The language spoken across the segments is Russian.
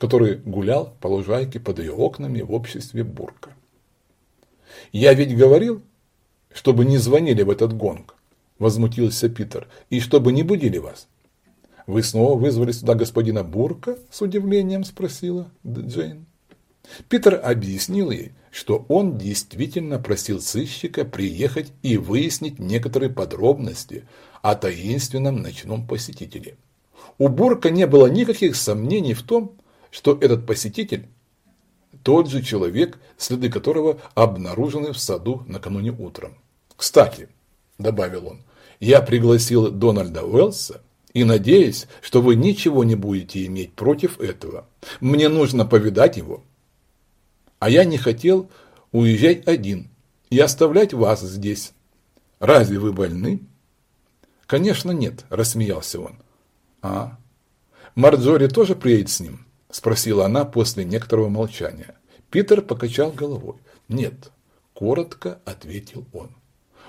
который гулял по лужайке под ее окнами в обществе Бурка. «Я ведь говорил, чтобы не звонили в этот гонг», – возмутился Питер, – «и чтобы не будили вас». «Вы снова вызвали сюда господина Бурка?» – с удивлением спросила Джейн. Питер объяснил ей, что он действительно просил сыщика приехать и выяснить некоторые подробности о таинственном ночном посетителе. У Бурка не было никаких сомнений в том, что этот посетитель – тот же человек, следы которого обнаружены в саду накануне утром. «Кстати», – добавил он, – «я пригласил Дональда Уэллса и надеюсь, что вы ничего не будете иметь против этого. Мне нужно повидать его». А я не хотел уезжать один и оставлять вас здесь. Разве вы больны? Конечно, нет, рассмеялся он. А, Марджори тоже приедет с ним? Спросила она после некоторого молчания. Питер покачал головой. Нет, коротко ответил он.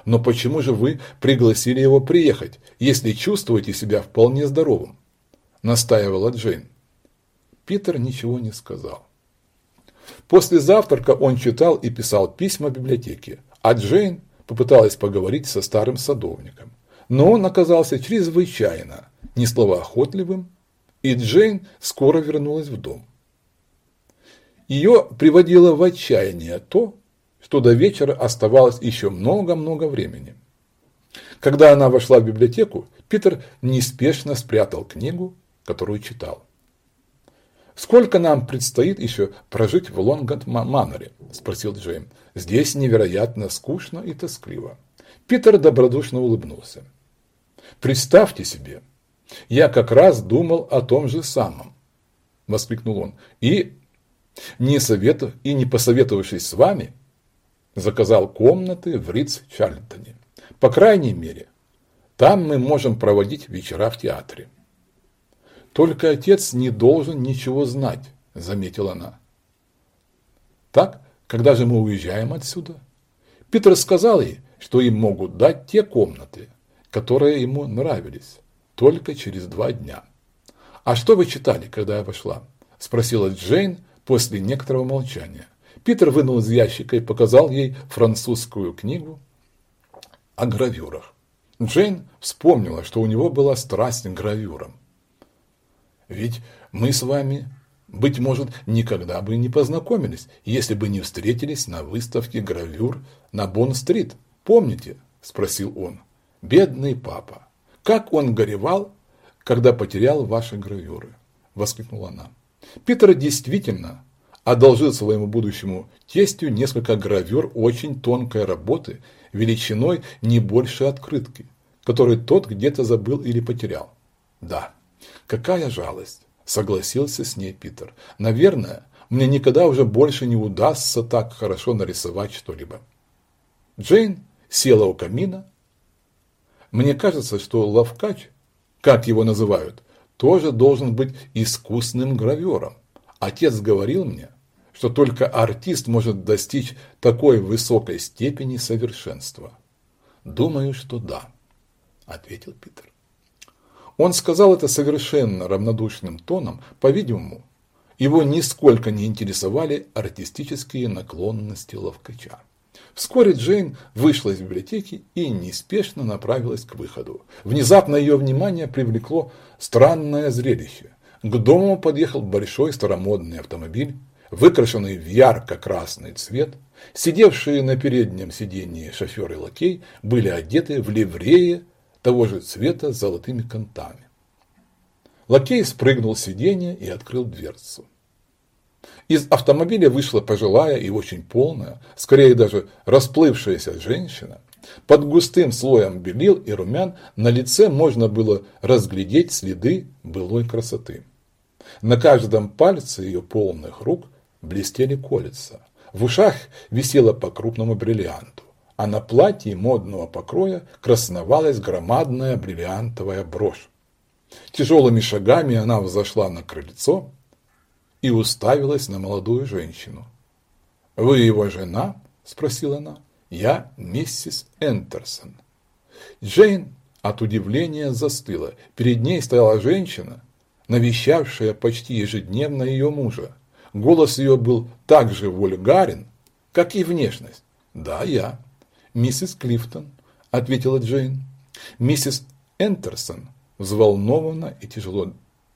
Но почему же вы пригласили его приехать, если чувствуете себя вполне здоровым? Настаивала Джейн. Питер ничего не сказал. После завтрака он читал и писал письма в библиотеке, а Джейн попыталась поговорить со старым садовником. Но он оказался чрезвычайно несловоохотливым, и Джейн скоро вернулась в дом. Ее приводило в отчаяние то, что до вечера оставалось еще много-много времени. Когда она вошла в библиотеку, Питер неспешно спрятал книгу, которую читал. «Сколько нам предстоит еще прожить в Лонгот-Маноре?» – спросил Джейм. «Здесь невероятно скучно и тоскливо». Питер добродушно улыбнулся. «Представьте себе, я как раз думал о том же самом», – воскликнул он. «И, не советов... и не посоветовавшись с вами, заказал комнаты в Ридс-Чарльтоне. По крайней мере, там мы можем проводить вечера в театре». Только отец не должен ничего знать, заметила она. Так, когда же мы уезжаем отсюда? Питер сказал ей, что им могут дать те комнаты, которые ему нравились, только через два дня. «А что вы читали, когда я вошла?» – спросила Джейн после некоторого молчания. Питер вынул из ящика и показал ей французскую книгу о гравюрах. Джейн вспомнила, что у него была страсть к гравюрам. Ведь мы с вами, быть может, никогда бы не познакомились, если бы не встретились на выставке гравюр на Бонн-стрит. Помните? – спросил он. Бедный папа. Как он горевал, когда потерял ваши гравюры? Воскликнула она. Питер действительно одолжил своему будущему тестю несколько гравюр очень тонкой работы, величиной не больше открытки, которую тот где-то забыл или потерял. Да, Какая жалость, согласился с ней Питер. Наверное, мне никогда уже больше не удастся так хорошо нарисовать что-либо. Джейн села у камина. Мне кажется, что Лавкач, как его называют, тоже должен быть искусным гравером. Отец говорил мне, что только артист может достичь такой высокой степени совершенства. Думаю, что да, ответил Питер. Он сказал это совершенно равнодушным тоном, по-видимому, его нисколько не интересовали артистические наклонности ловкача. Вскоре Джейн вышла из библиотеки и неспешно направилась к выходу. Внезапно ее внимание привлекло странное зрелище. К дому подъехал большой старомодный автомобиль, выкрашенный в ярко-красный цвет. Сидевшие на переднем сиденье шофер и лакей были одеты в ливреи того же цвета с золотыми кантами. Лакей спрыгнул с сиденья и открыл дверцу. Из автомобиля вышла пожилая и очень полная, скорее даже расплывшаяся женщина. Под густым слоем белил и румян на лице можно было разглядеть следы былой красоты. На каждом пальце ее полных рук блестели колеса. В ушах висело по крупному бриллианту а на платье модного покроя красновалась громадная бриллиантовая брошь. Тяжелыми шагами она взошла на крыльцо и уставилась на молодую женщину. «Вы его жена?» – спросила она. «Я миссис Энтерсон». Джейн от удивления застыла. Перед ней стояла женщина, навещавшая почти ежедневно ее мужа. Голос ее был так же вульгарен, как и внешность. «Да, я». «Миссис Клифтон», – ответила Джейн. Миссис Энтерсон взволнованно и тяжело